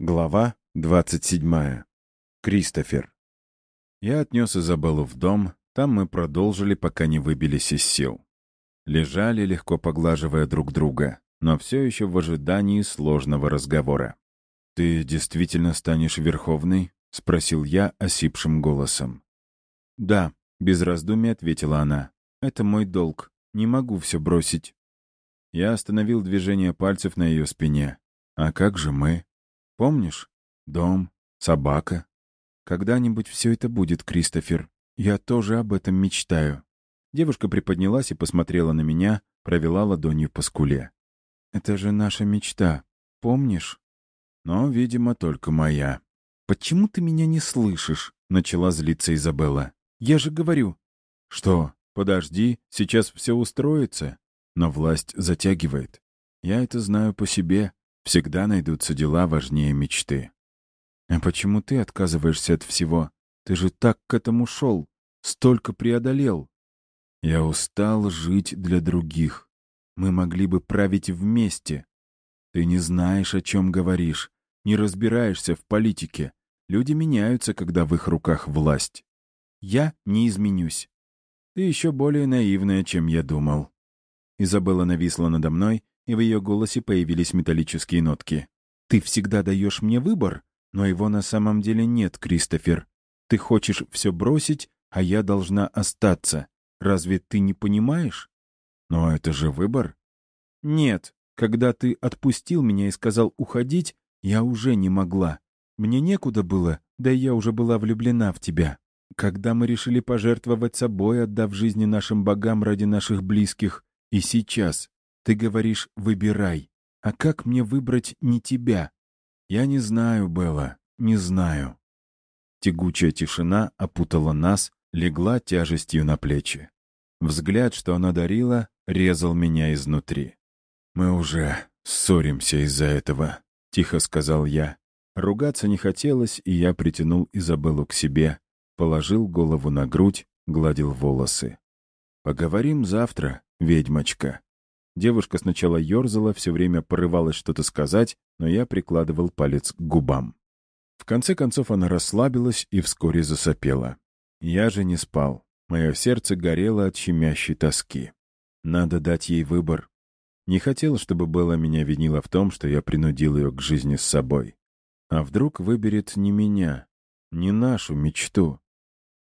Глава 27. Кристофер. Я отнес Изабеллу в дом, там мы продолжили, пока не выбились из сил. Лежали, легко поглаживая друг друга, но все еще в ожидании сложного разговора. «Ты действительно станешь Верховной?» — спросил я осипшим голосом. «Да», — без раздумий ответила она. «Это мой долг. Не могу все бросить». Я остановил движение пальцев на ее спине. «А как же мы?» Помнишь? Дом, собака. Когда-нибудь все это будет, Кристофер. Я тоже об этом мечтаю. Девушка приподнялась и посмотрела на меня, провела ладонью по скуле. Это же наша мечта, помнишь? Но, видимо, только моя. «Почему ты меня не слышишь?» — начала злиться Изабелла. «Я же говорю». «Что? Подожди, сейчас все устроится». Но власть затягивает. Я это знаю по себе. Всегда найдутся дела важнее мечты. А почему ты отказываешься от всего? Ты же так к этому шел, столько преодолел. Я устал жить для других. Мы могли бы править вместе. Ты не знаешь, о чем говоришь, не разбираешься в политике. Люди меняются, когда в их руках власть. Я не изменюсь. Ты еще более наивная, чем я думал. Изабелла нависла надо мной и в ее голосе появились металлические нотки. «Ты всегда даешь мне выбор, но его на самом деле нет, Кристофер. Ты хочешь все бросить, а я должна остаться. Разве ты не понимаешь?» «Но это же выбор». «Нет. Когда ты отпустил меня и сказал уходить, я уже не могла. Мне некуда было, да я уже была влюблена в тебя. Когда мы решили пожертвовать собой, отдав жизни нашим богам ради наших близких, и сейчас, ты говоришь «выбирай». А как мне выбрать не тебя? Я не знаю, Белла, не знаю. Тягучая тишина опутала нас, легла тяжестью на плечи. Взгляд, что она дарила, резал меня изнутри. «Мы уже ссоримся из-за этого», — тихо сказал я. Ругаться не хотелось, и я притянул Изабеллу к себе, положил голову на грудь, гладил волосы. «Поговорим завтра, ведьмочка». Девушка сначала ерзала, все время порывалась что-то сказать, но я прикладывал палец к губам. В конце концов она расслабилась и вскоре засопела. Я же не спал. Мое сердце горело от щемящей тоски. Надо дать ей выбор. Не хотел, чтобы Белла меня винила в том, что я принудил ее к жизни с собой. А вдруг выберет не меня, не нашу мечту?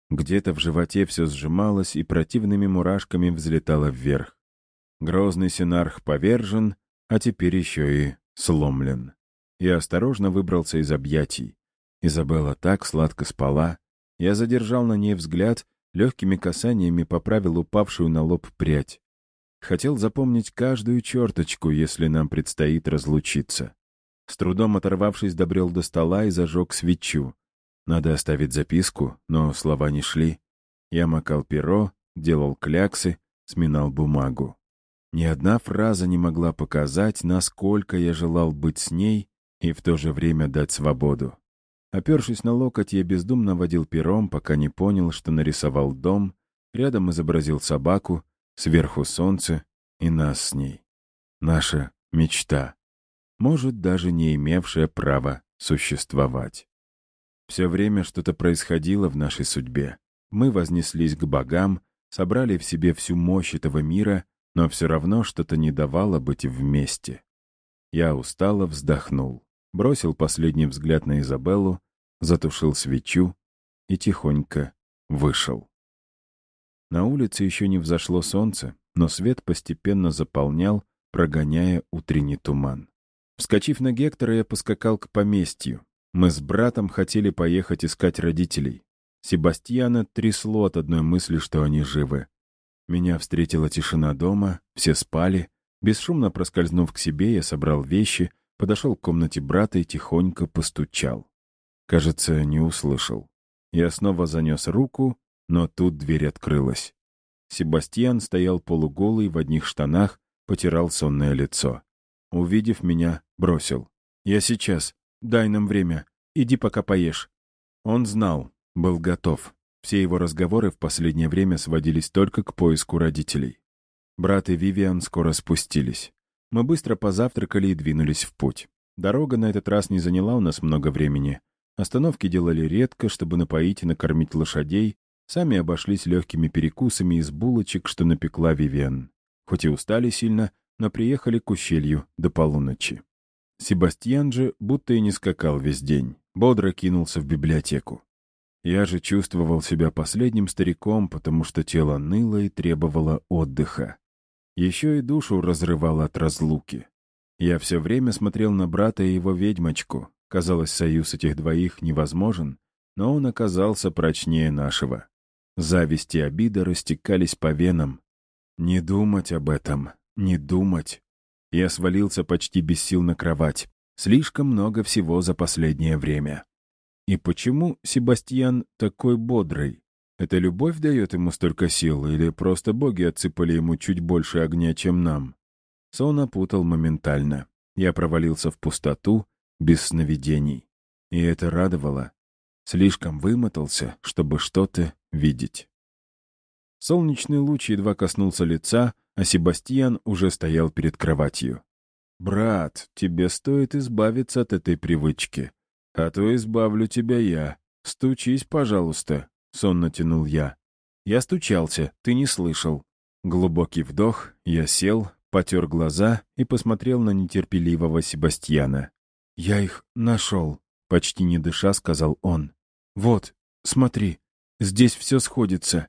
Где-то в животе все сжималось и противными мурашками взлетало вверх. Грозный синарх повержен, а теперь еще и сломлен. Я осторожно выбрался из объятий. Изабелла так сладко спала. Я задержал на ней взгляд, легкими касаниями поправил упавшую на лоб прядь. Хотел запомнить каждую черточку, если нам предстоит разлучиться. С трудом оторвавшись, добрел до стола и зажег свечу. Надо оставить записку, но слова не шли. Я макал перо, делал кляксы, сминал бумагу. Ни одна фраза не могла показать, насколько я желал быть с ней и в то же время дать свободу. Опершись на локоть, я бездумно водил пером, пока не понял, что нарисовал дом, рядом изобразил собаку, сверху солнце и нас с ней. Наша мечта, может, даже не имевшая права существовать. Все время что-то происходило в нашей судьбе. Мы вознеслись к богам, собрали в себе всю мощь этого мира но все равно что-то не давало быть вместе. Я устало вздохнул, бросил последний взгляд на Изабеллу, затушил свечу и тихонько вышел. На улице еще не взошло солнце, но свет постепенно заполнял, прогоняя утренний туман. Вскочив на Гектора, я поскакал к поместью. Мы с братом хотели поехать искать родителей. Себастьяна трясло от одной мысли, что они живы. Меня встретила тишина дома, все спали. Бесшумно проскользнув к себе, я собрал вещи, подошел к комнате брата и тихонько постучал. Кажется, не услышал. Я снова занес руку, но тут дверь открылась. Себастьян стоял полуголый в одних штанах, потирал сонное лицо. Увидев меня, бросил. «Я сейчас. Дай нам время. Иди пока поешь». Он знал, был готов. Все его разговоры в последнее время сводились только к поиску родителей. Брат и Вивиан скоро спустились. Мы быстро позавтракали и двинулись в путь. Дорога на этот раз не заняла у нас много времени. Остановки делали редко, чтобы напоить и накормить лошадей, сами обошлись легкими перекусами из булочек, что напекла Вивен. Хоть и устали сильно, но приехали к ущелью до полуночи. Себастьян же будто и не скакал весь день, бодро кинулся в библиотеку. Я же чувствовал себя последним стариком, потому что тело ныло и требовало отдыха. Еще и душу разрывало от разлуки. Я все время смотрел на брата и его ведьмочку. Казалось, союз этих двоих невозможен, но он оказался прочнее нашего. Зависть и обида растекались по венам. Не думать об этом, не думать. Я свалился почти без сил на кровать. Слишком много всего за последнее время. И почему Себастьян такой бодрый? Это любовь дает ему столько сил, или просто боги отсыпали ему чуть больше огня, чем нам? Сон опутал моментально. Я провалился в пустоту, без сновидений. И это радовало. Слишком вымотался, чтобы что-то видеть. Солнечный луч едва коснулся лица, а Себастьян уже стоял перед кроватью. «Брат, тебе стоит избавиться от этой привычки. А то избавлю тебя я. Стучись, пожалуйста», — сонно тянул я. Я стучался, ты не слышал. Глубокий вдох, я сел, потер глаза и посмотрел на нетерпеливого Себастьяна. «Я их нашел», — почти не дыша сказал он. «Вот, смотри, здесь все сходится».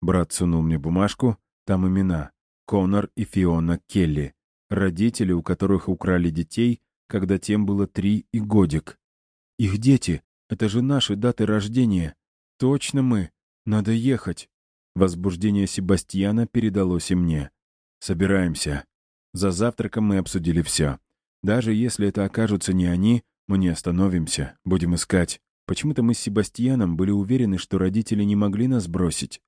Брат сунул мне бумажку, там имена. Конор и Фиона Келли, родители, у которых украли детей, когда тем было три и годик. Их дети — это же наши даты рождения. Точно мы. Надо ехать. Возбуждение Себастьяна передалось и мне. Собираемся. За завтраком мы обсудили все. Даже если это окажутся не они, мы не остановимся, будем искать. Почему-то мы с Себастьяном были уверены, что родители не могли нас бросить.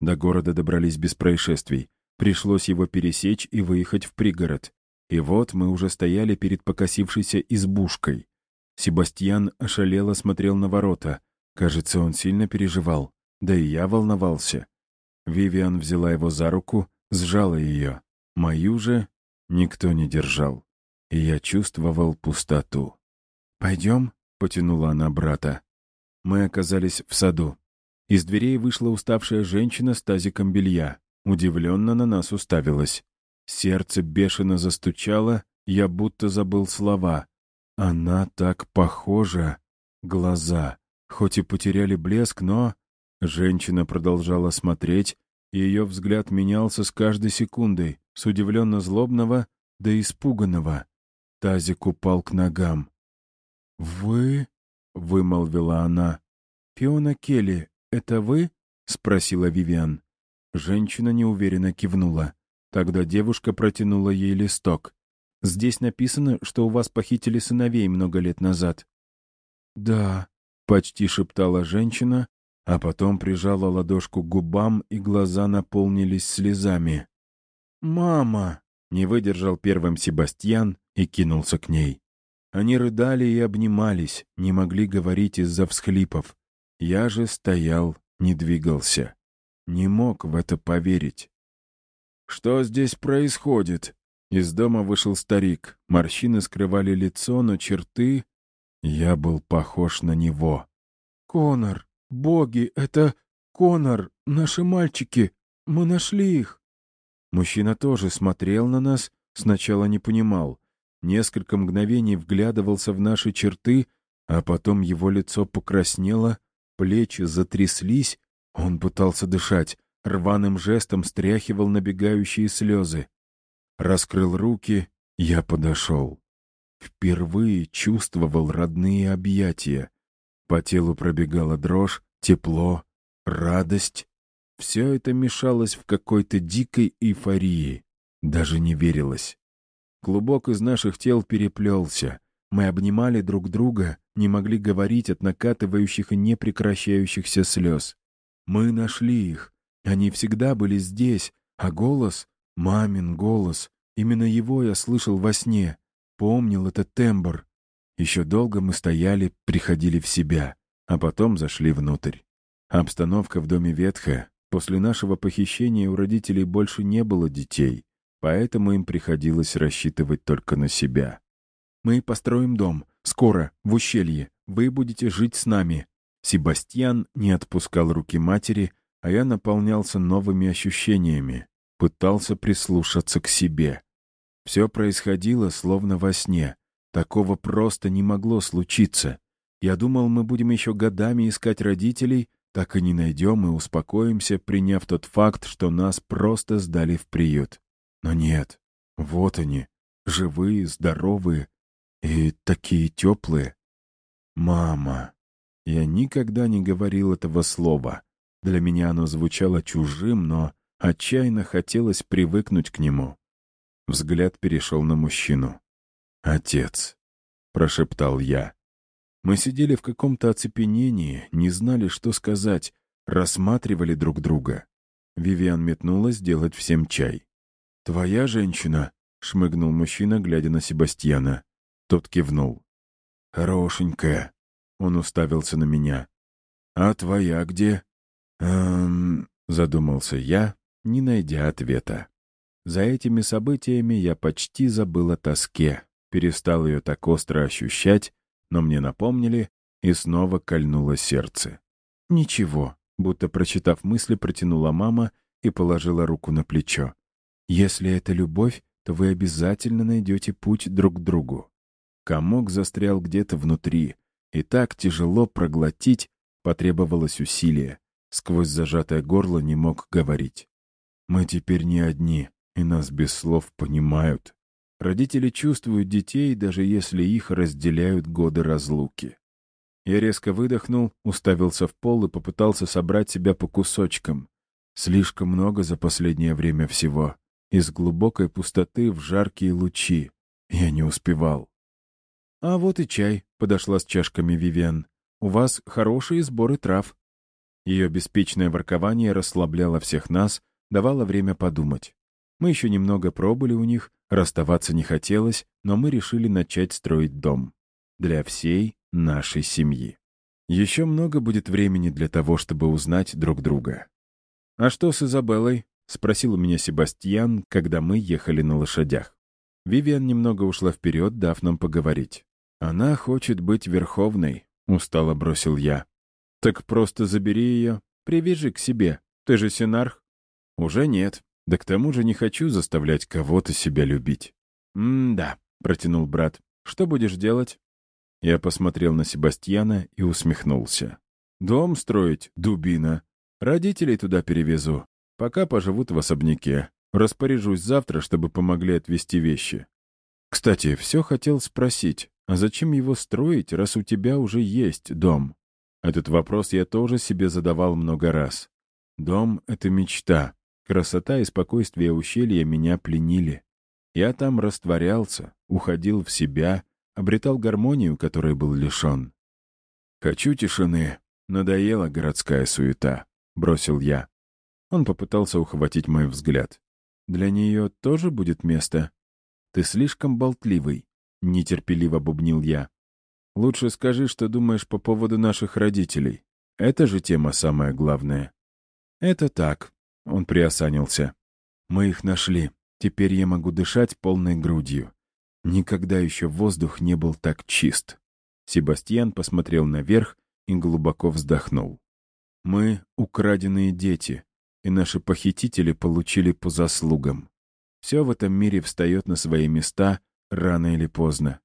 До города добрались без происшествий. Пришлось его пересечь и выехать в пригород. И вот мы уже стояли перед покосившейся избушкой. Себастьян ошалело смотрел на ворота. Кажется, он сильно переживал. Да и я волновался. Вивиан взяла его за руку, сжала ее. Мою же никто не держал. И я чувствовал пустоту. «Пойдем?» — потянула она брата. Мы оказались в саду. Из дверей вышла уставшая женщина с тазиком белья. Удивленно на нас уставилась. Сердце бешено застучало, я будто забыл слова. Она так похожа. Глаза. Хоть и потеряли блеск, но... Женщина продолжала смотреть, и ее взгляд менялся с каждой секундой, с удивленно-злобного до испуганного. Тазик упал к ногам. «Вы?» — вымолвила она. «Фиона Келли, это вы?» — спросила Вивиан. Женщина неуверенно кивнула. Тогда девушка протянула ей листок. «Здесь написано, что у вас похитили сыновей много лет назад». «Да», — почти шептала женщина, а потом прижала ладошку к губам, и глаза наполнились слезами. «Мама!» — не выдержал первым Себастьян и кинулся к ней. Они рыдали и обнимались, не могли говорить из-за всхлипов. Я же стоял, не двигался. Не мог в это поверить. «Что здесь происходит?» Из дома вышел старик. Морщины скрывали лицо, но черты... Я был похож на него. «Конор! Боги! Это Конор! Наши мальчики! Мы нашли их!» Мужчина тоже смотрел на нас, сначала не понимал. Несколько мгновений вглядывался в наши черты, а потом его лицо покраснело, плечи затряслись, он пытался дышать, рваным жестом стряхивал набегающие слезы. Раскрыл руки, я подошел. Впервые чувствовал родные объятия. По телу пробегала дрожь, тепло, радость. Все это мешалось в какой-то дикой эйфории. Даже не верилось. Клубок из наших тел переплелся. Мы обнимали друг друга, не могли говорить от накатывающих и непрекращающихся слез. Мы нашли их. Они всегда были здесь, а голос — мамин голос. Именно его я слышал во сне. Помнил этот тембр. Еще долго мы стояли, приходили в себя, а потом зашли внутрь. Обстановка в доме ветхая. После нашего похищения у родителей больше не было детей, поэтому им приходилось рассчитывать только на себя. Мы построим дом. Скоро, в ущелье. Вы будете жить с нами». Себастьян не отпускал руки матери, а я наполнялся новыми ощущениями, пытался прислушаться к себе. Все происходило словно во сне. Такого просто не могло случиться. Я думал, мы будем еще годами искать родителей, так и не найдем и успокоимся, приняв тот факт, что нас просто сдали в приют. Но нет, вот они, живые, здоровые и такие теплые. Мама. Я никогда не говорил этого слова. Для меня оно звучало чужим, но отчаянно хотелось привыкнуть к нему. Взгляд перешел на мужчину. «Отец», — прошептал я. Мы сидели в каком-то оцепенении, не знали, что сказать, рассматривали друг друга. Вивиан метнулась делать всем чай. «Твоя женщина?» — шмыгнул мужчина, глядя на Себастьяна. Тот кивнул. «Хорошенькая». Он уставился на меня. «А твоя где?» «Эм...» — задумался я, не найдя ответа. За этими событиями я почти забыл о тоске, перестал ее так остро ощущать, но мне напомнили, и снова кольнуло сердце. «Ничего», — будто прочитав мысли, протянула мама и положила руку на плечо. «Если это любовь, то вы обязательно найдете путь друг к другу». Комок застрял где-то внутри, и так тяжело проглотить потребовалось усилие. Сквозь зажатое горло не мог говорить. «Мы теперь не одни, и нас без слов понимают». Родители чувствуют детей, даже если их разделяют годы разлуки. Я резко выдохнул, уставился в пол и попытался собрать себя по кусочкам. Слишком много за последнее время всего. Из глубокой пустоты в жаркие лучи. Я не успевал. «А вот и чай», — подошла с чашками Вивен. «У вас хорошие сборы трав». Ее беспечное воркование расслабляло всех нас, давало время подумать. Мы еще немного пробыли у них, расставаться не хотелось, но мы решили начать строить дом. Для всей нашей семьи. Еще много будет времени для того, чтобы узнать друг друга. «А что с Изабеллой?» — спросил у меня Себастьян, когда мы ехали на лошадях. Вивиан немного ушла вперед, дав нам поговорить. «Она хочет быть верховной», — устало бросил я. «Так просто забери ее, привяжи к себе. Ты же синарх». «Уже нет. Да к тому же не хочу заставлять кого-то себя любить». «М-да», — протянул брат. «Что будешь делать?» Я посмотрел на Себастьяна и усмехнулся. «Дом строить, дубина. Родителей туда перевезу. Пока поживут в особняке. Распоряжусь завтра, чтобы помогли отвезти вещи. Кстати, все хотел спросить, а зачем его строить, раз у тебя уже есть дом? Этот вопрос я тоже себе задавал много раз. Дом — это мечта. Красота и спокойствие ущелья меня пленили. Я там растворялся, уходил в себя, обретал гармонию, которой был лишен. «Хочу тишины. Надоела городская суета», — бросил я. Он попытался ухватить мой взгляд. «Для нее тоже будет место?» «Ты слишком болтливый», — нетерпеливо бубнил я. «Лучше скажи, что думаешь по поводу наших родителей. Это же тема самая главная». «Это так», — он приосанился. «Мы их нашли. Теперь я могу дышать полной грудью. Никогда еще воздух не был так чист». Себастьян посмотрел наверх и глубоко вздохнул. «Мы — украденные дети, и наши похитители получили по заслугам. Все в этом мире встает на свои места рано или поздно.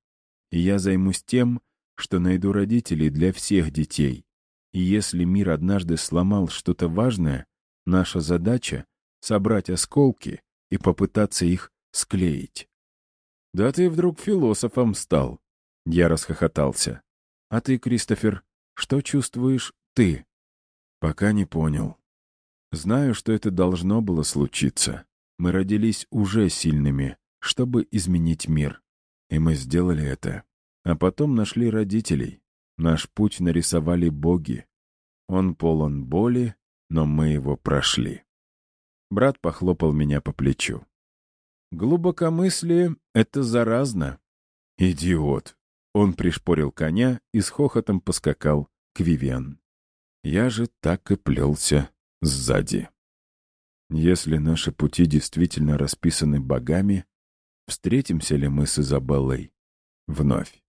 И я займусь тем, что найду родителей для всех детей. И если мир однажды сломал что-то важное, наша задача — собрать осколки и попытаться их склеить. «Да ты вдруг философом стал!» Я расхохотался. «А ты, Кристофер, что чувствуешь ты?» «Пока не понял. Знаю, что это должно было случиться. Мы родились уже сильными, чтобы изменить мир. И мы сделали это. А потом нашли родителей. Наш путь нарисовали боги. Он полон боли, но мы его прошли. Брат похлопал меня по плечу. Глубокомыслие — это заразно. Идиот. Он пришпорил коня и с хохотом поскакал к Вивиан. Я же так и плелся сзади. Если наши пути действительно расписаны богами, встретимся ли мы с Изабеллой? Вновь.